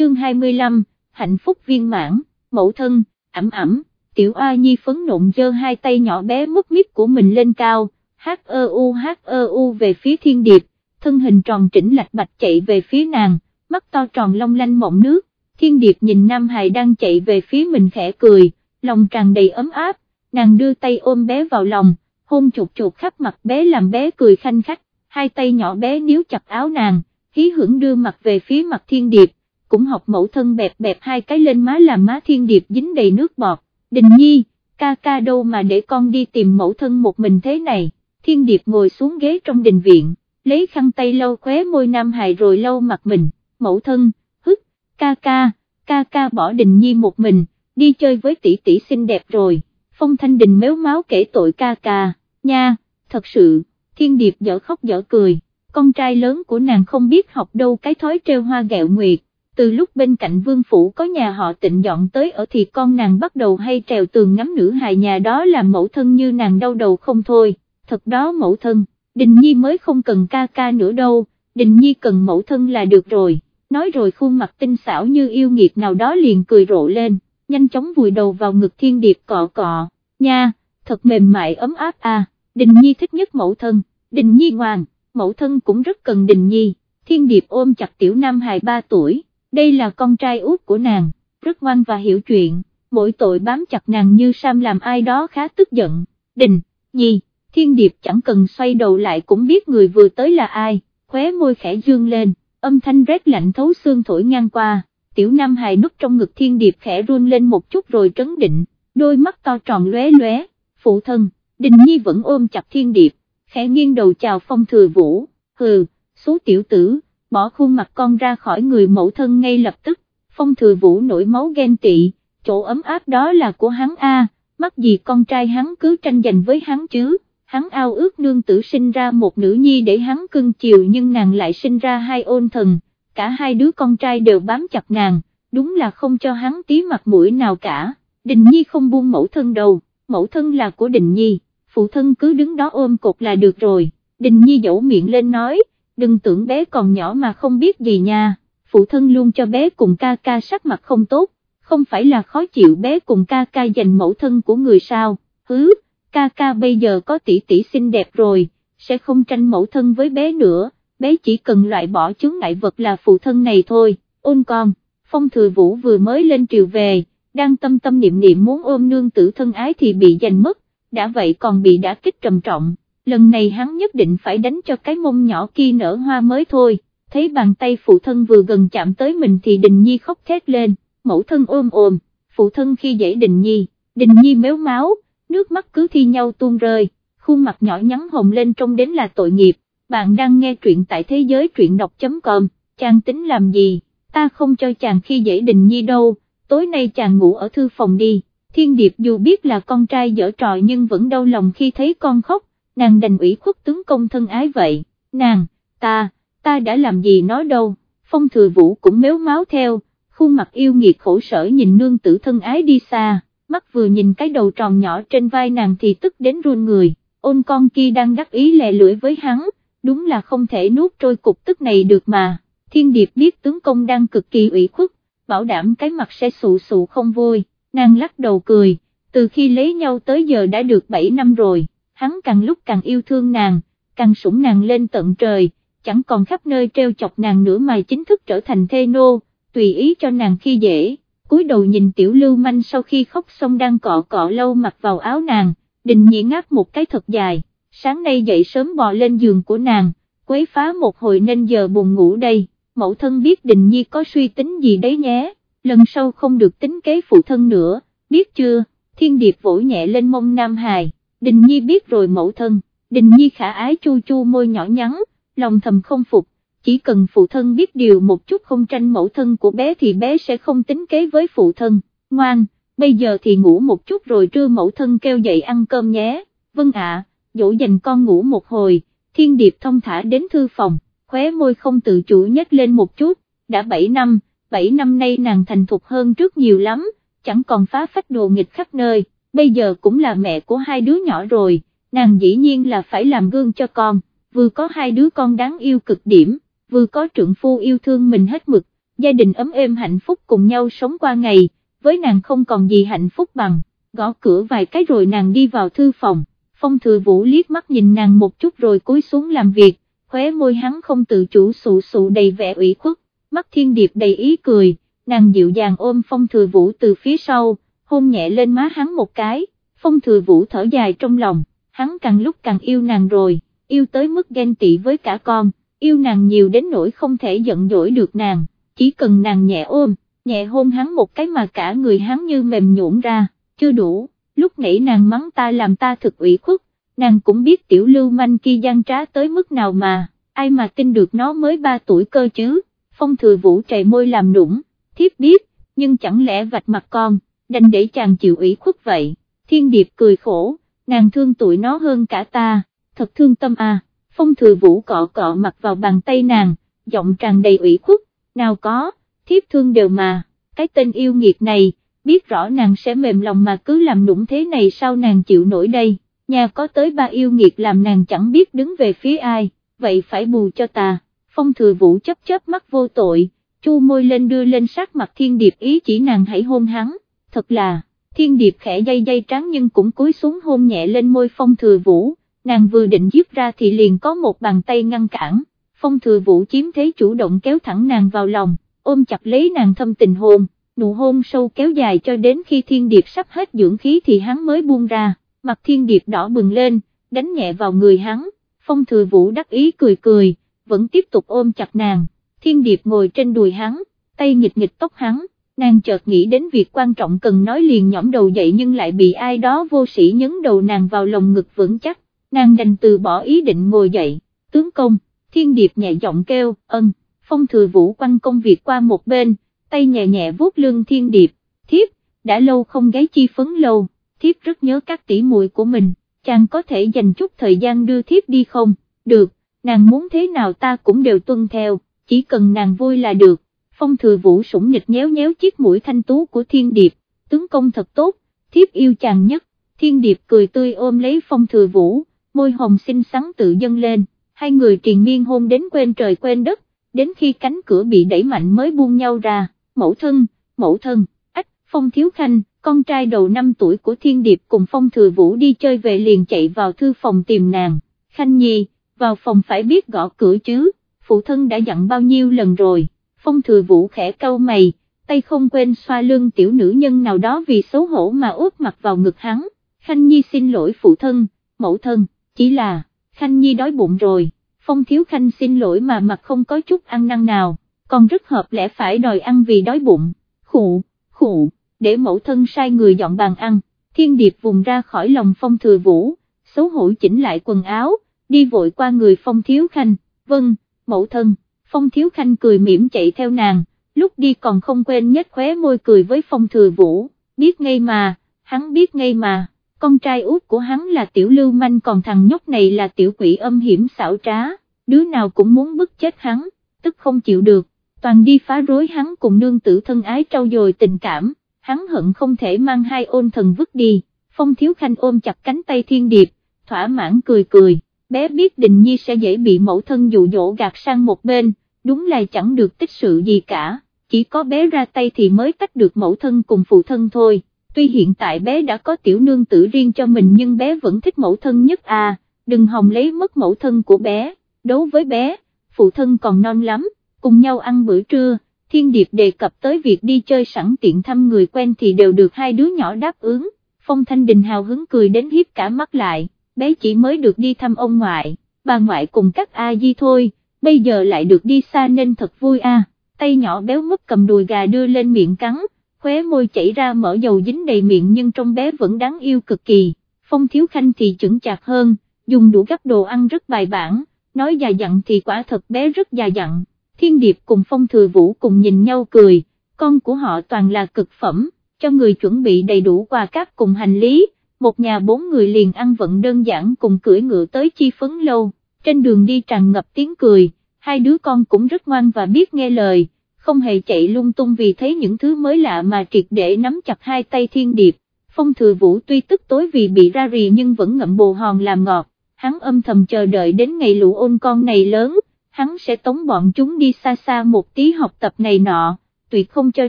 chương 25, hạnh phúc viên mãn, mẫu thân, ẩm ẩm, tiểu A Nhi phấn nộn dơ hai tay nhỏ bé mất miếp của mình lên cao, hát ơ u hát ơ u về phía thiên điệp, thân hình tròn trĩnh lạch bạch chạy về phía nàng, mắt to tròn long lanh mộng nước, thiên điệp nhìn Nam Hải đang chạy về phía mình khẽ cười, lòng tràn đầy ấm áp, nàng đưa tay ôm bé vào lòng, hôn chuột chuột khắp mặt bé làm bé cười khanh khách, hai tay nhỏ bé níu chặt áo nàng, hí hưởng đưa mặt về phía mặt thiên điệp, cũng học mẫu thân bẹp bẹp hai cái lên má làm má thiên điệp dính đầy nước bọt, đình nhi, ca ca đâu mà để con đi tìm mẫu thân một mình thế này, thiên điệp ngồi xuống ghế trong đình viện, lấy khăn tay lau khóe môi nam hài rồi lau mặt mình, mẫu thân, hức, ca ca, ca ca bỏ đình nhi một mình, đi chơi với tỷ tỷ xinh đẹp rồi, phong thanh đình méo máu kể tội ca ca, nha, thật sự, thiên điệp dở khóc dở cười, con trai lớn của nàng không biết học đâu cái thói treo hoa gẹo nguyệt, từ lúc bên cạnh vương phủ có nhà họ tịnh dọn tới ở thì con nàng bắt đầu hay trèo tường ngắm nữ hài nhà đó làm mẫu thân như nàng đau đầu không thôi, thật đó mẫu thân, Đình Nhi mới không cần ca ca nữa đâu, Đình Nhi cần mẫu thân là được rồi, nói rồi khuôn mặt tinh xảo như yêu nghiệt nào đó liền cười rộ lên, nhanh chóng vùi đầu vào ngực thiên điệp cọ cọ, nha, thật mềm mại ấm áp à, Đình Nhi thích nhất mẫu thân, Đình Nhi ngoan, mẫu thân cũng rất cần Đình Nhi, thiên điệp ôm chặt tiểu nam hài 3 tuổi đây là con trai út của nàng, rất ngoan và hiểu chuyện, mỗi tội bám chặt nàng như Sam làm ai đó khá tức giận, đình, nhi, thiên điệp chẳng cần xoay đầu lại cũng biết người vừa tới là ai, khóe môi khẽ dương lên, âm thanh rét lạnh thấu xương thổi ngang qua, tiểu nam hài nút trong ngực thiên điệp khẽ run lên một chút rồi trấn định, đôi mắt to tròn lóe lóe, phụ thân, đình nhi vẫn ôm chặt thiên điệp, khẽ nghiêng đầu chào phong thừa vũ, hừ, số tiểu tử bỏ khuôn mặt con ra khỏi người mẫu thân ngay lập tức, phong thừa vũ nổi máu ghen tị, chỗ ấm áp đó là của hắn a, mắc gì con trai hắn cứ tranh giành với hắn chứ, hắn ao ước nương tử sinh ra một nữ nhi để hắn cưng chiều nhưng nàng lại sinh ra hai ôn thần, cả hai đứa con trai đều bám chặt nàng, đúng là không cho hắn tí mặt mũi nào cả, đình nhi không buông mẫu thân đâu, mẫu thân là của đình nhi, phụ thân cứ đứng đó ôm cột là được rồi, đình nhi dẫu miệng lên nói, đừng tưởng bé còn nhỏ mà không biết gì nha, phụ thân luôn cho bé cùng ca ca sắc mặt không tốt, không phải là khó chịu bé cùng ca ca giành mẫu thân của người sao, hứ, ca ca bây giờ có tỷ tỷ xinh đẹp rồi, sẽ không tranh mẫu thân với bé nữa, bé chỉ cần loại bỏ chứng ngại vật là phụ thân này thôi, ôn con, phong thừa vũ vừa mới lên triều về, đang tâm tâm niệm niệm muốn ôm nương tử thân ái thì bị giành mất, đã vậy còn bị đã kích trầm trọng lần này hắn nhất định phải đánh cho cái mông nhỏ kia nở hoa mới thôi, thấy bàn tay phụ thân vừa gần chạm tới mình thì Đình Nhi khóc thét lên, mẫu thân ôm ôm, phụ thân khi dễ Đình Nhi, Đình Nhi méo máu, nước mắt cứ thi nhau tuôn rơi, khuôn mặt nhỏ nhắn hồng lên trông đến là tội nghiệp, bạn đang nghe truyện tại thế giới truyện đọc.com, chàng tính làm gì, ta không cho chàng khi dễ Đình Nhi đâu, tối nay chàng ngủ ở thư phòng đi. Thiên Điệp dù biết là con trai dở trò nhưng vẫn đau lòng khi thấy con khóc, nàng đành ủy khuất tướng công thân ái vậy, nàng, ta, ta đã làm gì nó đâu, phong thừa vũ cũng méo máu theo, khuôn mặt yêu nghiệt khổ sở nhìn nương tử thân ái đi xa, mắt vừa nhìn cái đầu tròn nhỏ trên vai nàng thì tức đến run người, ôn con kia đang đắc ý lè lưỡi với hắn, đúng là không thể nuốt trôi cục tức này được mà, thiên điệp biết tướng công đang cực kỳ ủy khuất, bảo đảm cái mặt sẽ sụ sụ không vui, nàng lắc đầu cười, từ khi lấy nhau tới giờ đã được 7 năm rồi hắn càng lúc càng yêu thương nàng, càng sủng nàng lên tận trời, chẳng còn khắp nơi treo chọc nàng nữa mà chính thức trở thành thê nô, tùy ý cho nàng khi dễ, cúi đầu nhìn tiểu lưu manh sau khi khóc xong đang cọ cọ lâu mặc vào áo nàng, đình nhị ngáp một cái thật dài, sáng nay dậy sớm bò lên giường của nàng, quấy phá một hồi nên giờ buồn ngủ đây, mẫu thân biết đình nhi có suy tính gì đấy nhé, lần sau không được tính kế phụ thân nữa, biết chưa, thiên điệp vỗ nhẹ lên mông Nam Hài. Đình Nhi biết rồi mẫu thân, Đình Nhi khả ái chu chu môi nhỏ nhắn, lòng thầm không phục, chỉ cần phụ thân biết điều một chút không tranh mẫu thân của bé thì bé sẽ không tính kế với phụ thân, ngoan, bây giờ thì ngủ một chút rồi trưa mẫu thân kêu dậy ăn cơm nhé, vâng ạ, dỗ dành con ngủ một hồi, thiên điệp thông thả đến thư phòng, khóe môi không tự chủ nhếch lên một chút, đã 7 năm, 7 năm nay nàng thành thục hơn trước nhiều lắm, chẳng còn phá phách đồ nghịch khắp nơi bây giờ cũng là mẹ của hai đứa nhỏ rồi, nàng dĩ nhiên là phải làm gương cho con, vừa có hai đứa con đáng yêu cực điểm, vừa có trượng phu yêu thương mình hết mực, gia đình ấm êm hạnh phúc cùng nhau sống qua ngày, với nàng không còn gì hạnh phúc bằng, gõ cửa vài cái rồi nàng đi vào thư phòng, phong thừa vũ liếc mắt nhìn nàng một chút rồi cúi xuống làm việc, khóe môi hắn không tự chủ sụ sụ đầy vẻ ủy khuất, mắt thiên điệp đầy ý cười, nàng dịu dàng ôm phong thừa vũ từ phía sau, hôn nhẹ lên má hắn một cái, phong thừa vũ thở dài trong lòng, hắn càng lúc càng yêu nàng rồi, yêu tới mức ghen tị với cả con, yêu nàng nhiều đến nỗi không thể giận dỗi được nàng, chỉ cần nàng nhẹ ôm, nhẹ hôn hắn một cái mà cả người hắn như mềm nhũn ra, chưa đủ, lúc nãy nàng mắng ta làm ta thực ủy khuất, nàng cũng biết tiểu lưu manh kia gian trá tới mức nào mà, ai mà tin được nó mới 3 tuổi cơ chứ, phong thừa vũ trầy môi làm nũng, thiếp biết, nhưng chẳng lẽ vạch mặt con, đành để chàng chịu ủy khuất vậy, thiên điệp cười khổ, nàng thương tụi nó hơn cả ta, thật thương tâm à, phong thừa vũ cọ cọ mặt vào bàn tay nàng, giọng tràn đầy ủy khuất, nào có, thiếp thương đều mà, cái tên yêu nghiệt này, biết rõ nàng sẽ mềm lòng mà cứ làm nũng thế này sao nàng chịu nổi đây, nhà có tới ba yêu nghiệt làm nàng chẳng biết đứng về phía ai, vậy phải bù cho ta, phong thừa vũ chấp chấp mắt vô tội, chu môi lên đưa lên sát mặt thiên điệp ý chỉ nàng hãy hôn hắn, thật là, thiên điệp khẽ dây dây trắng nhưng cũng cúi xuống hôn nhẹ lên môi phong thừa vũ, nàng vừa định dứt ra thì liền có một bàn tay ngăn cản, phong thừa vũ chiếm thế chủ động kéo thẳng nàng vào lòng, ôm chặt lấy nàng thâm tình hôn, nụ hôn sâu kéo dài cho đến khi thiên điệp sắp hết dưỡng khí thì hắn mới buông ra, mặt thiên điệp đỏ bừng lên, đánh nhẹ vào người hắn, phong thừa vũ đắc ý cười cười, vẫn tiếp tục ôm chặt nàng, thiên điệp ngồi trên đùi hắn, tay nghịch nghịch tóc hắn, nàng chợt nghĩ đến việc quan trọng cần nói liền nhõm đầu dậy nhưng lại bị ai đó vô sĩ nhấn đầu nàng vào lồng ngực vững chắc, nàng đành từ bỏ ý định ngồi dậy, tướng công, thiên điệp nhẹ giọng kêu, ân, phong thừa vũ quanh công việc qua một bên, tay nhẹ nhẹ vuốt lưng thiên điệp, thiếp, đã lâu không gáy chi phấn lâu, thiếp rất nhớ các tỷ muội của mình, chàng có thể dành chút thời gian đưa thiếp đi không, được, nàng muốn thế nào ta cũng đều tuân theo, chỉ cần nàng vui là được, phong thừa vũ sủng nghịch nhéo nhéo chiếc mũi thanh tú của thiên điệp, tướng công thật tốt, thiếp yêu chàng nhất, thiên điệp cười tươi ôm lấy phong thừa vũ, môi hồng xinh xắn tự dâng lên, hai người triền miên hôn đến quên trời quên đất, đến khi cánh cửa bị đẩy mạnh mới buông nhau ra, mẫu thân, mẫu thân, ách, phong thiếu khanh, con trai đầu năm tuổi của thiên điệp cùng phong thừa vũ đi chơi về liền chạy vào thư phòng tìm nàng, khanh nhi, vào phòng phải biết gõ cửa chứ, phụ thân đã dặn bao nhiêu lần rồi, phong thừa vũ khẽ cau mày, tay không quên xoa lưng tiểu nữ nhân nào đó vì xấu hổ mà úp mặt vào ngực hắn, khanh nhi xin lỗi phụ thân, mẫu thân, chỉ là, khanh nhi đói bụng rồi, phong thiếu khanh xin lỗi mà mặt không có chút ăn năn nào, còn rất hợp lẽ phải đòi ăn vì đói bụng, khụ, khụ, để mẫu thân sai người dọn bàn ăn, thiên điệp vùng ra khỏi lòng phong thừa vũ, xấu hổ chỉnh lại quần áo, đi vội qua người phong thiếu khanh, vâng, mẫu thân, phong thiếu khanh cười mỉm chạy theo nàng, lúc đi còn không quên nhếch khóe môi cười với phong thừa vũ, biết ngay mà, hắn biết ngay mà, con trai út của hắn là tiểu lưu manh còn thằng nhóc này là tiểu quỷ âm hiểm xảo trá, đứa nào cũng muốn bức chết hắn, tức không chịu được, toàn đi phá rối hắn cùng nương tử thân ái trau dồi tình cảm, hắn hận không thể mang hai ôn thần vứt đi, phong thiếu khanh ôm chặt cánh tay thiên điệp, thỏa mãn cười cười, bé biết đình nhi sẽ dễ bị mẫu thân dụ dỗ gạt sang một bên, đúng là chẳng được tích sự gì cả, chỉ có bé ra tay thì mới tách được mẫu thân cùng phụ thân thôi, tuy hiện tại bé đã có tiểu nương tử riêng cho mình nhưng bé vẫn thích mẫu thân nhất à, đừng hòng lấy mất mẫu thân của bé, đấu với bé, phụ thân còn non lắm, cùng nhau ăn bữa trưa Thiên Điệp đề cập tới việc đi chơi sẵn tiện thăm người quen thì đều được hai đứa nhỏ đáp ứng, Phong Thanh Đình hào hứng cười đến hiếp cả mắt lại, bé chỉ mới được đi thăm ông ngoại, bà ngoại cùng các a di thôi, bây giờ lại được đi xa nên thật vui a. tay nhỏ béo múp cầm đùi gà đưa lên miệng cắn, khóe môi chảy ra mỡ dầu dính đầy miệng nhưng trong bé vẫn đáng yêu cực kỳ, Phong Thiếu Khanh thì chững chạc hơn, dùng đủ các đồ ăn rất bài bản, nói già dặn thì quả thật bé rất già dặn. Thiên Điệp cùng Phong Thừa Vũ cùng nhìn nhau cười, con của họ toàn là cực phẩm, cho người chuẩn bị đầy đủ quà cáp cùng hành lý, một nhà bốn người liền ăn vận đơn giản cùng cưỡi ngựa tới chi phấn lâu, trên đường đi tràn ngập tiếng cười, hai đứa con cũng rất ngoan và biết nghe lời, không hề chạy lung tung vì thấy những thứ mới lạ mà triệt để nắm chặt hai tay Thiên Điệp. Phong Thừa Vũ tuy tức tối vì bị ra rì nhưng vẫn ngậm bồ hòn làm ngọt, hắn âm thầm chờ đợi đến ngày lũ ôn con này lớn, hắn sẽ tống bọn chúng đi xa xa một tí học tập này nọ, tuyệt không cho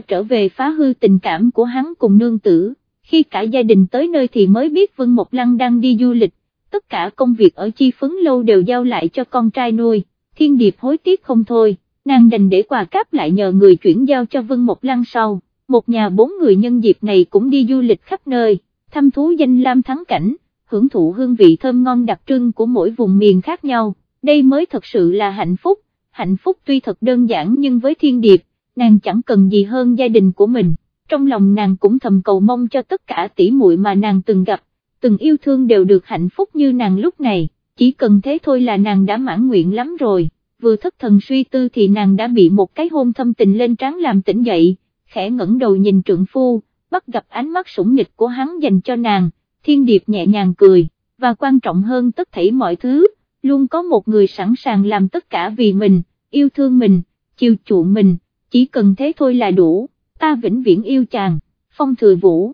trở về phá hư tình cảm của hắn cùng nương tử. Khi cả gia đình tới nơi thì mới biết Vân Mộc Lăng đang đi du lịch, tất cả công việc ở chi phấn lâu đều giao lại cho con trai nuôi, thiên điệp hối tiếc không thôi, nàng đành để quà cáp lại nhờ người chuyển giao cho Vân Mộc Lăng sau, một nhà bốn người nhân dịp này cũng đi du lịch khắp nơi, thăm thú danh lam thắng cảnh, hưởng thụ hương vị thơm ngon đặc trưng của mỗi vùng miền khác nhau, đây mới thật sự là hạnh phúc, hạnh phúc tuy thật đơn giản nhưng với thiên điệp, nàng chẳng cần gì hơn gia đình của mình, trong lòng nàng cũng thầm cầu mong cho tất cả tỷ muội mà nàng từng gặp, từng yêu thương đều được hạnh phúc như nàng lúc này, chỉ cần thế thôi là nàng đã mãn nguyện lắm rồi, vừa thất thần suy tư thì nàng đã bị một cái hôn thâm tình lên trán làm tỉnh dậy, khẽ ngẩng đầu nhìn trượng phu, bắt gặp ánh mắt sủng nghịch của hắn dành cho nàng, thiên điệp nhẹ nhàng cười, và quan trọng hơn tất thảy mọi thứ, luôn có một người sẵn sàng làm tất cả vì mình, yêu thương mình, chiều chuộng mình, chỉ cần thế thôi là đủ, ta vĩnh viễn yêu chàng, phong thừa vũ.